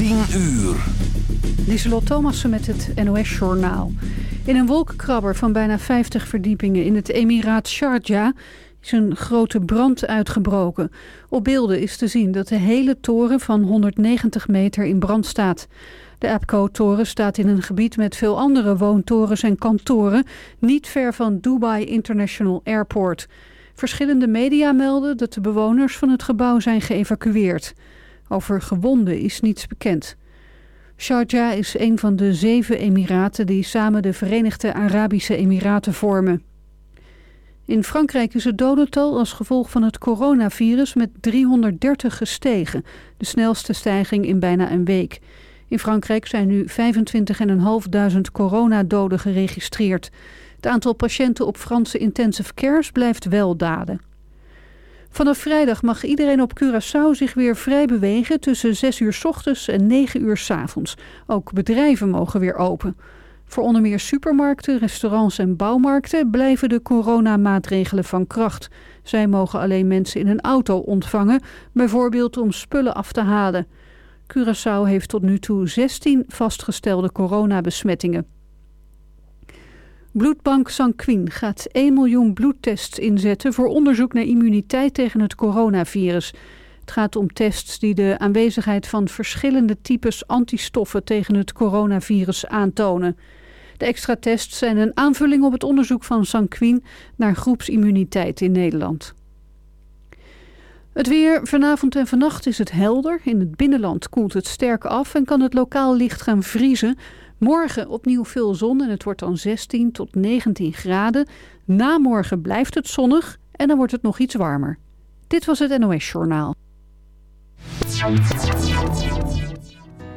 10 uur. Lieselot Thomassen met het NOS-journaal. In een wolkenkrabber van bijna 50 verdiepingen in het Emiraat Sharjah is een grote brand uitgebroken. Op beelden is te zien dat de hele toren van 190 meter in brand staat. De APCO-toren staat in een gebied met veel andere woontorens en kantoren, niet ver van Dubai International Airport. Verschillende media melden dat de bewoners van het gebouw zijn geëvacueerd. Over gewonden is niets bekend. Sharjah is een van de zeven emiraten die samen de Verenigde Arabische Emiraten vormen. In Frankrijk is het dodental als gevolg van het coronavirus met 330 gestegen, de snelste stijging in bijna een week. In Frankrijk zijn nu 25.500 coronadoden geregistreerd. Het aantal patiënten op Franse intensive cares blijft wel dalen. Vanaf vrijdag mag iedereen op Curaçao zich weer vrij bewegen tussen 6 uur s ochtends en 9 uur s avonds. Ook bedrijven mogen weer open. Voor onder meer supermarkten, restaurants en bouwmarkten blijven de coronamaatregelen van kracht. Zij mogen alleen mensen in een auto ontvangen, bijvoorbeeld om spullen af te halen. Curaçao heeft tot nu toe 16 vastgestelde coronabesmettingen. Bloedbank Sanquin gaat 1 miljoen bloedtests inzetten voor onderzoek naar immuniteit tegen het coronavirus. Het gaat om tests die de aanwezigheid van verschillende types antistoffen tegen het coronavirus aantonen. De extra tests zijn een aanvulling op het onderzoek van Sanquin naar groepsimmuniteit in Nederland. Het weer vanavond en vannacht is het helder. In het binnenland koelt het sterk af en kan het lokaal licht gaan vriezen. Morgen opnieuw veel zon en het wordt dan 16 tot 19 graden. Na morgen blijft het zonnig en dan wordt het nog iets warmer. Dit was het NOS Journaal.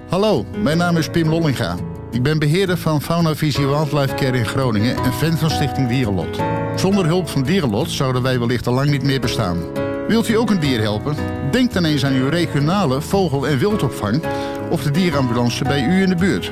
Hallo, mijn naam is Pim Lollinga. Ik ben beheerder van Fauna Visie Wildlife Care in Groningen en fan van Stichting Dierenlot. Zonder hulp van Dierenlot zouden wij wellicht al lang niet meer bestaan. Wilt u ook een dier helpen? Denk dan eens aan uw regionale vogel- en wildopvang of de dierenambulance bij u in de buurt.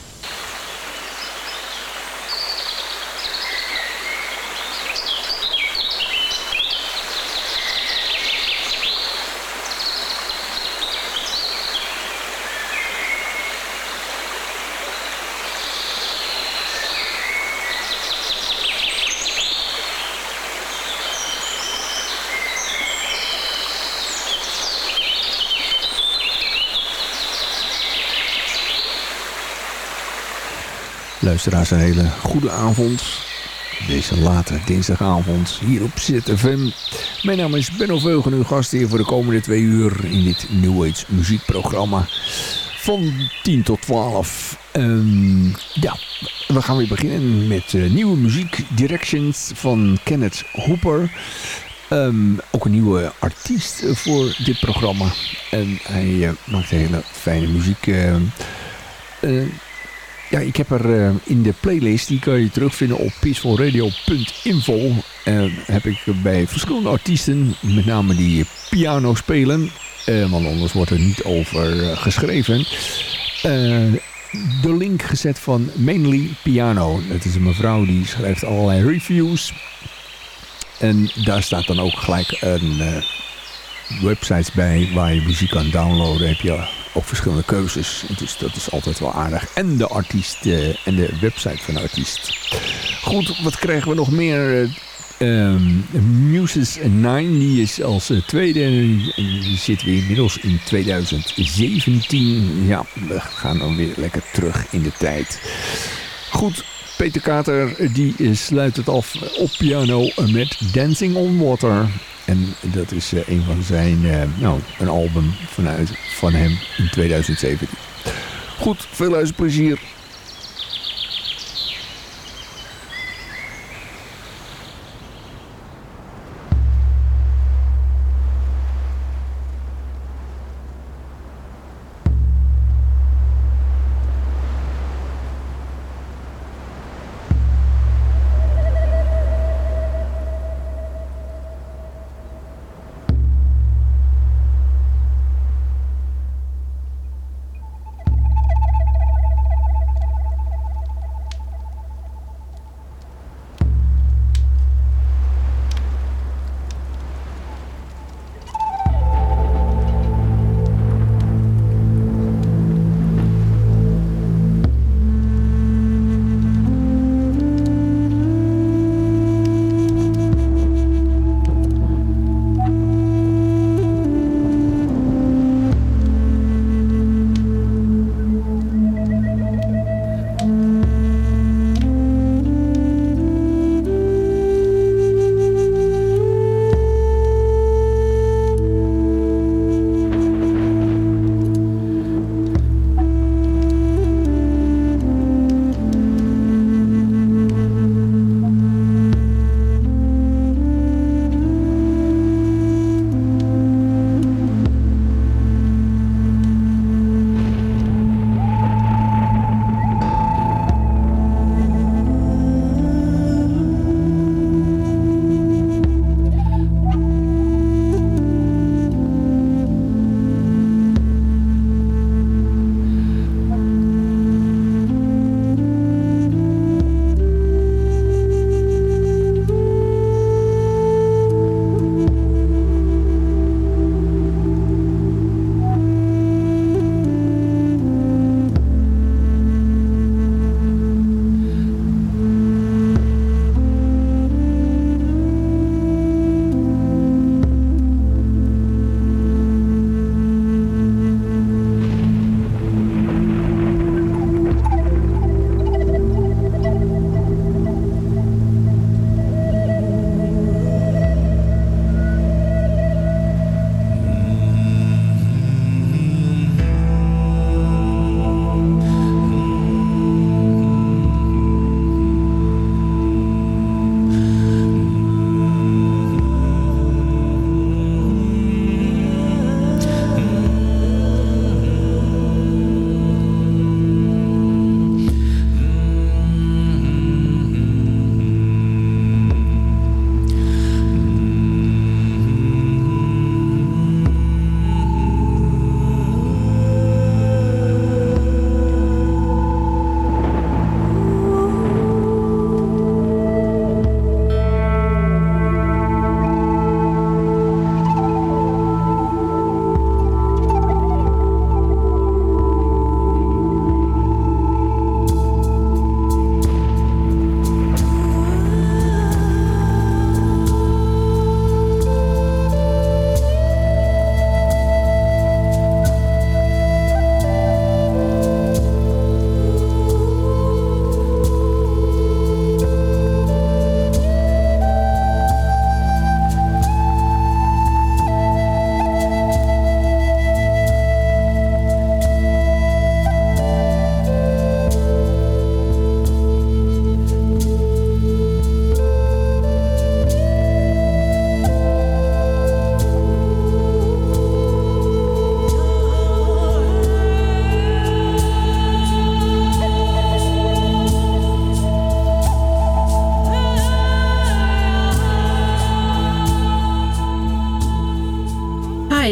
Luisteraars, een hele goede avond. Deze late dinsdagavond hier op ZFM. Mijn naam is Benno Veugen, uw gast hier voor de komende twee uur in dit New Age muziekprogramma. Van 10 tot 12. Ehm, ja, we gaan weer beginnen met uh, nieuwe muziek. Directions van Kenneth Hooper. Ehm, ook een nieuwe artiest voor dit programma. En hij uh, maakt hele fijne muziek. Uh, ja, ik heb er uh, in de playlist, die kan je terugvinden op peacefulradio.info. Uh, heb ik bij verschillende artiesten, met name die piano spelen. Uh, want anders wordt er niet over geschreven. de link gezet van Mainly Piano. Het is een mevrouw die schrijft allerlei reviews. En daar staat dan ook gelijk een websites bij waar je muziek kan downloaden. Heb je ook verschillende keuzes. Dus dat is altijd wel aardig. En de artiest uh, en de website van de artiest. Goed, wat krijgen we nog meer? Um, Muses 9, die is als uh, tweede. Die zitten we inmiddels in 2017. Ja, we gaan dan weer lekker terug in de tijd. Goed, Peter Kater die sluit het af op piano met Dancing on Water. En dat is uh, een van zijn, uh, nou, een album vanuit, van hem in 2017. Goed, veel luisterplezier.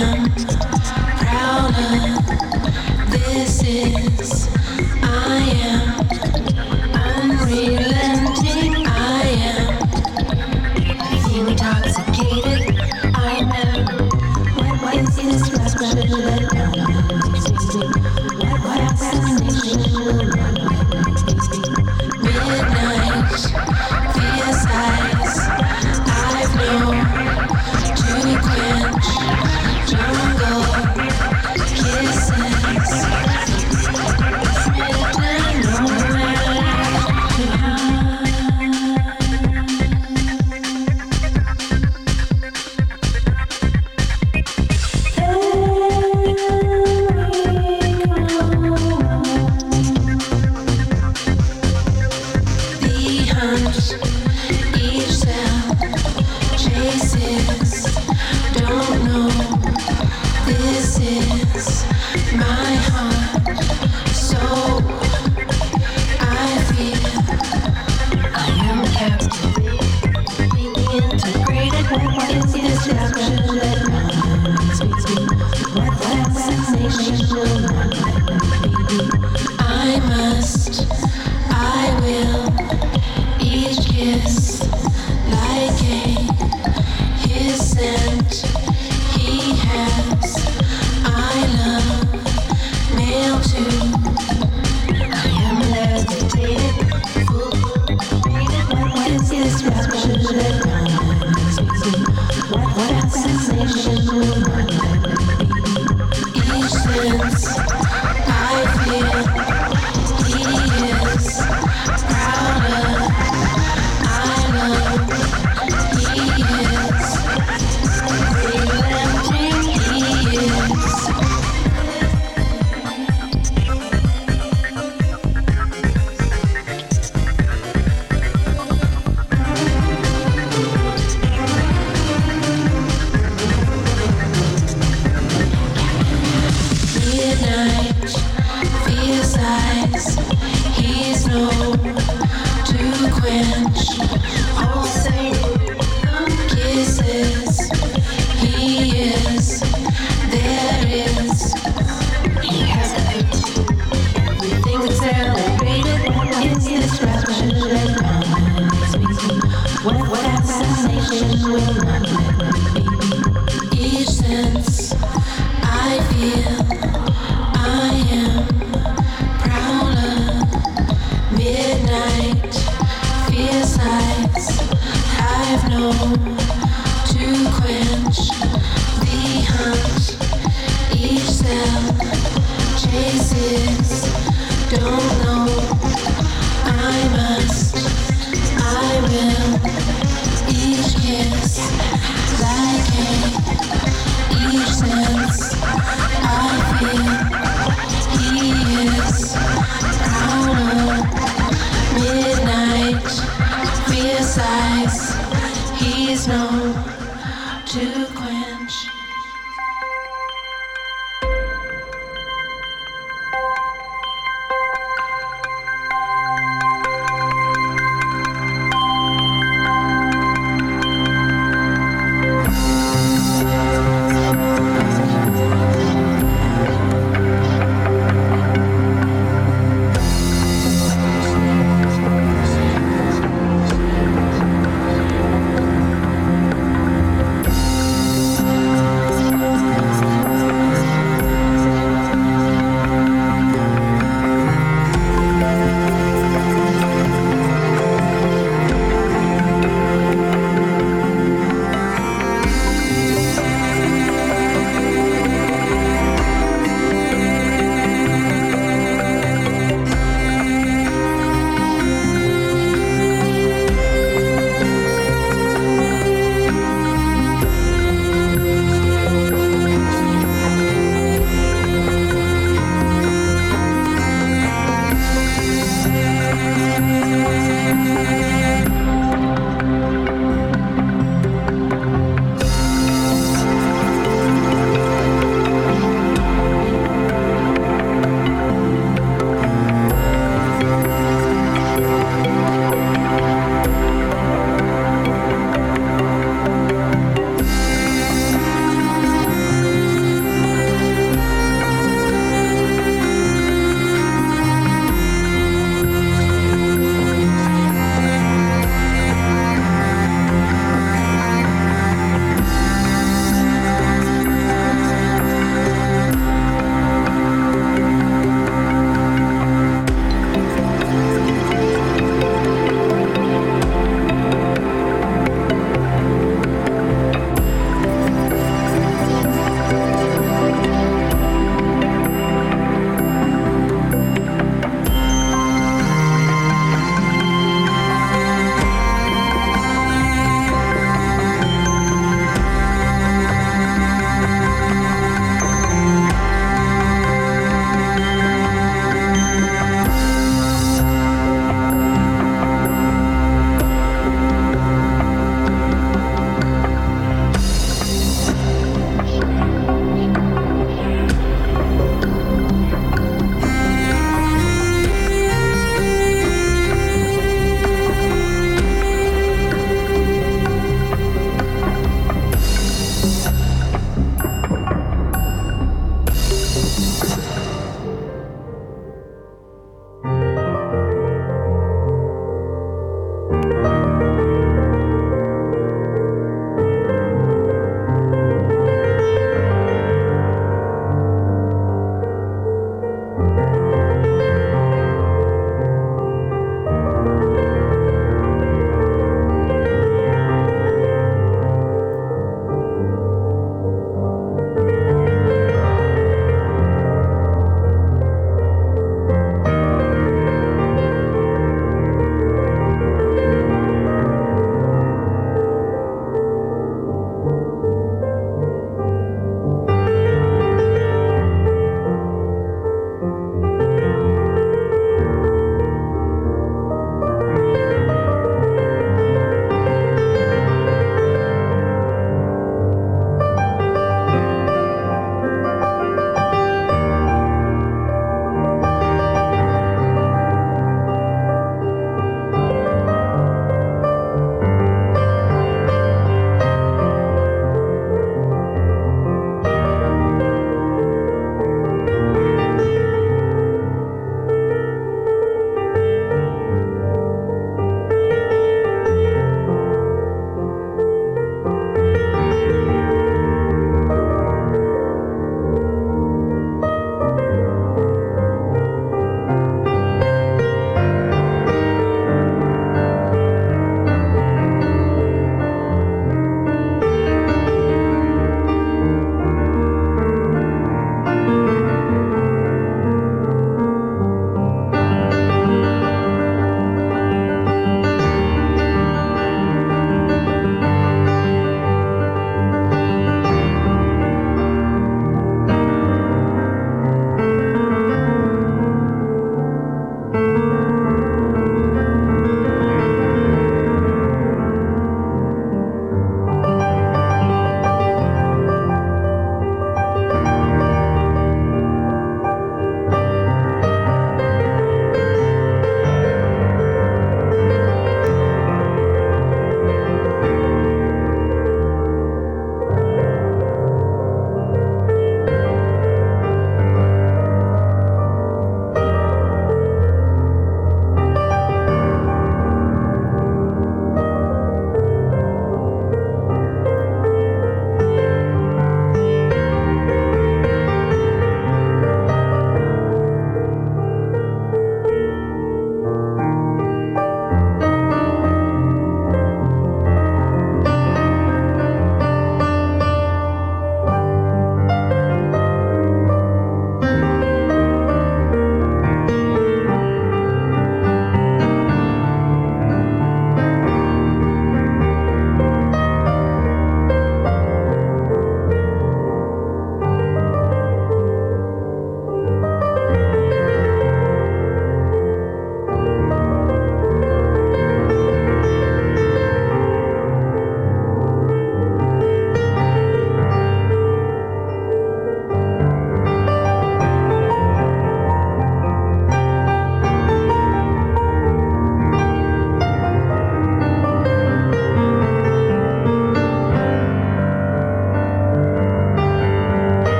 Proud of this is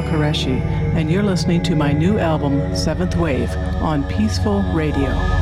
Michelle Koreshi, and you're listening to my new album, Seventh Wave, on Peaceful Radio.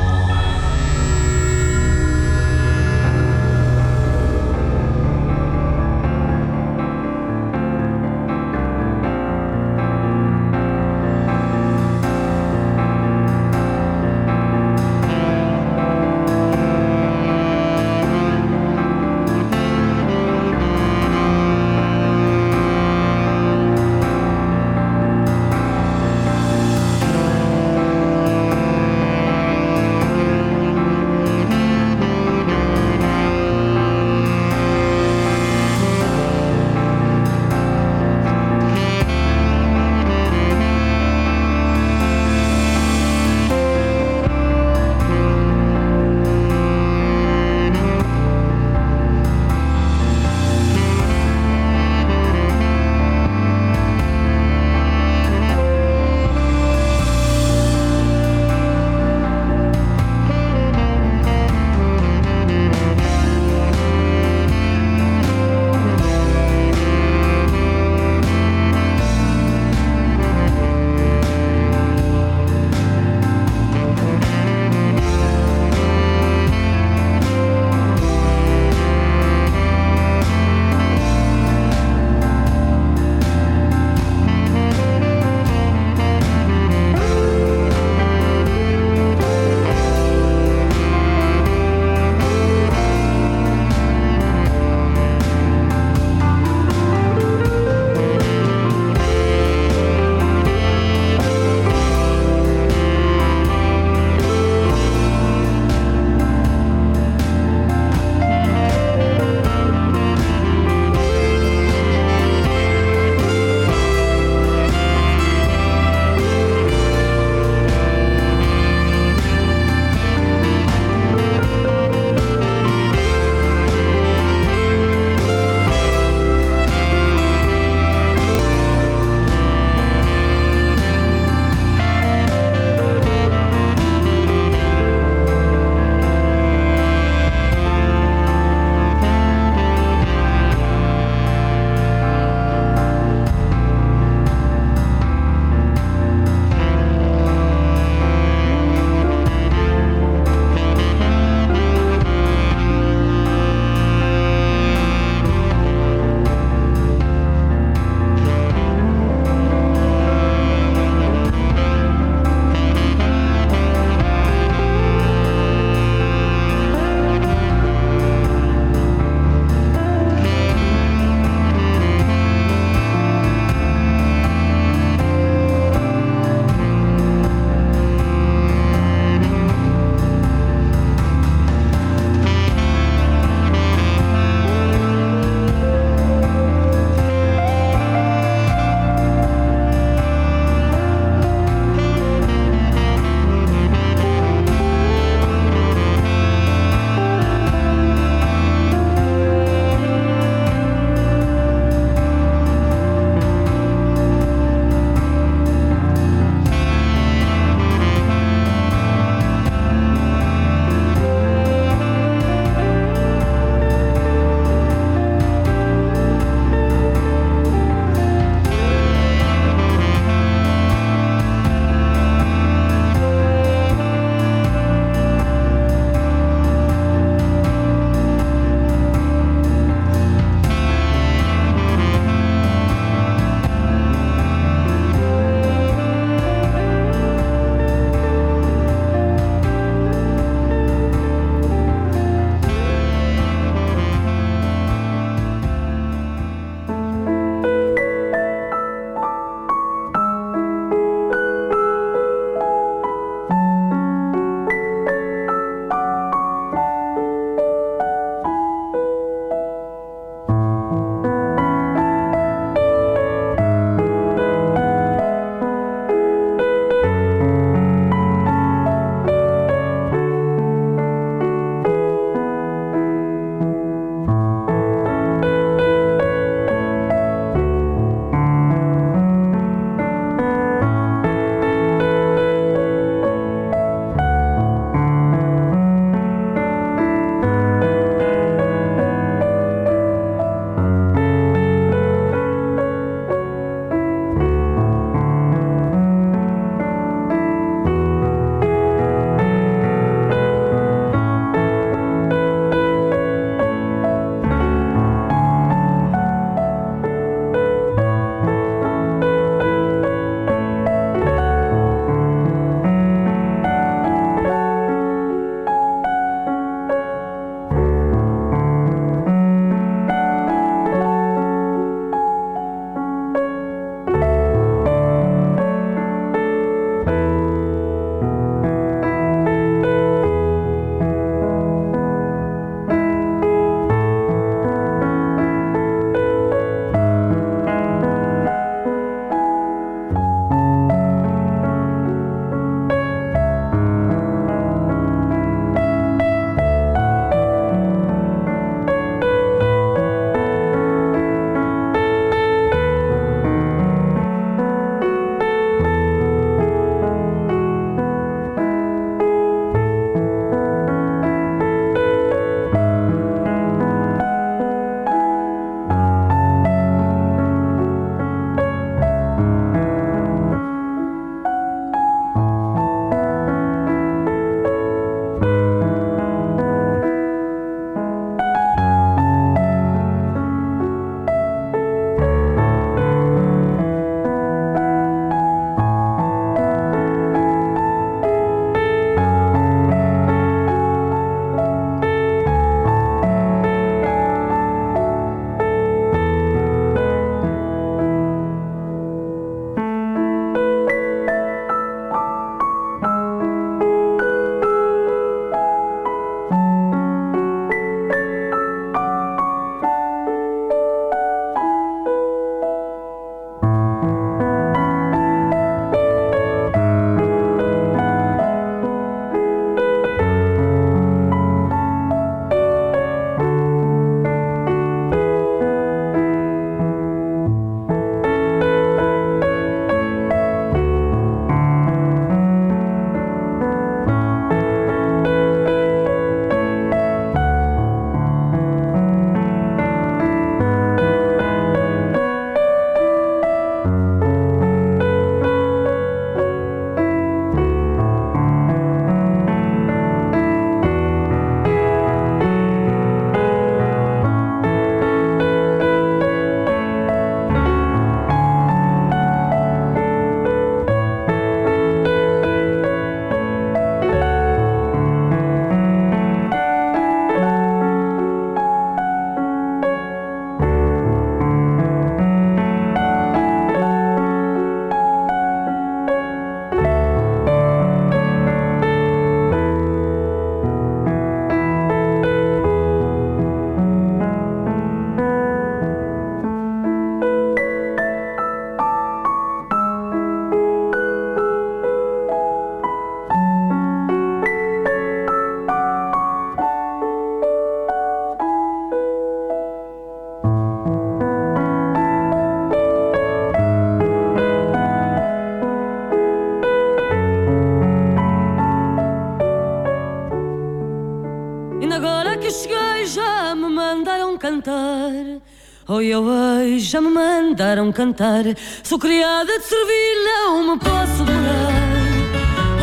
Oi, oi, já me mandaram cantar. Sou criada de servir, não me posso demorar.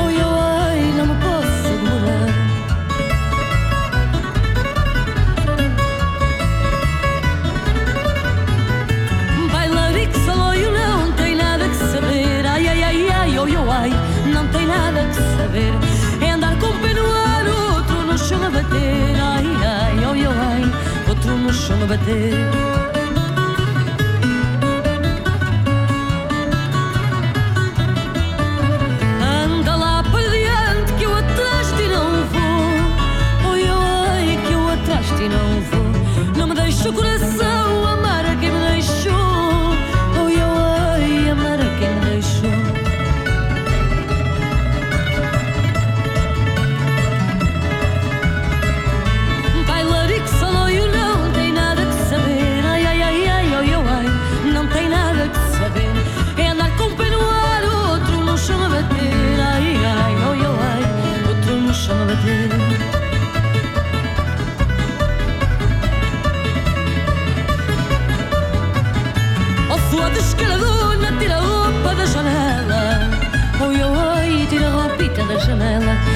Oi, oi, não me posso demorar. Bailarico, saloio, não tem nada que saber. Ai, ai, ai, ai, oi, oi, não tem nada que saber. É andar com o pé no ar, outro no chão a bater. Ai, ai, oi, oi, outro no chão a bater. Şükür Chanela